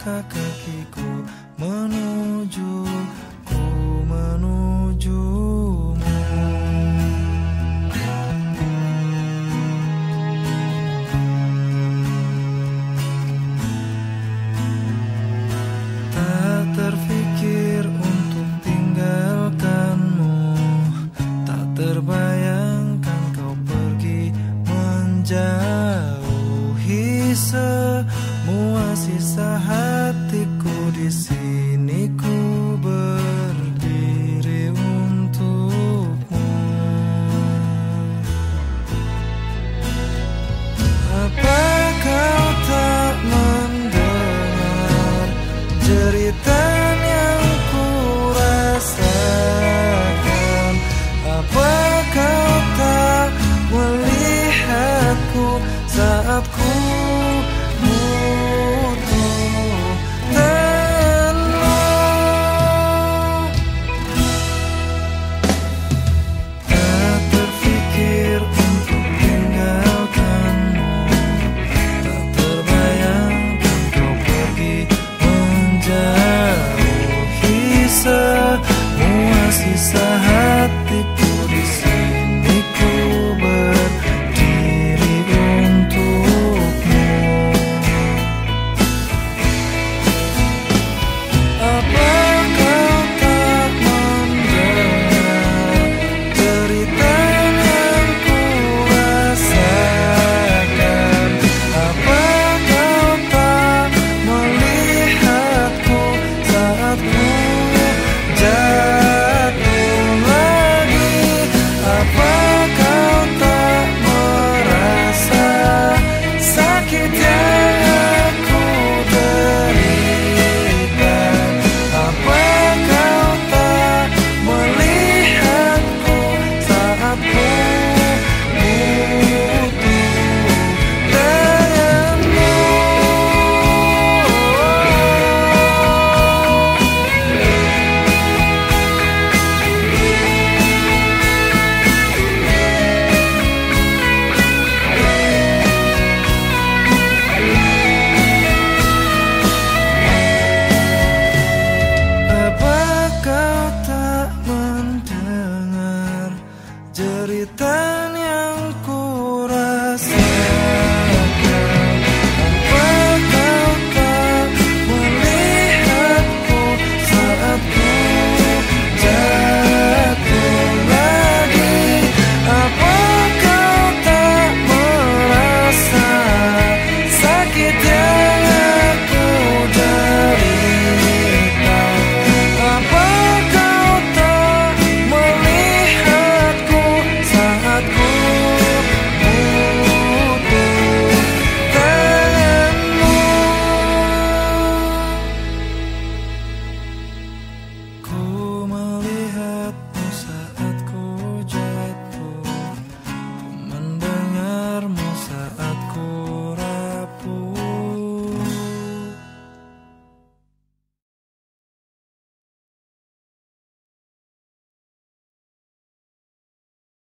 langkah kakiku menuju ku menujumu Tak terfikir untuk tinggalkanmu. Tak terbayangkan kau pergi menjauhi sisa hatiku di sini ku berdiri untukmu. Apa kau tak mendengar jeritan yang ku Apa kau tak melihatku saat ku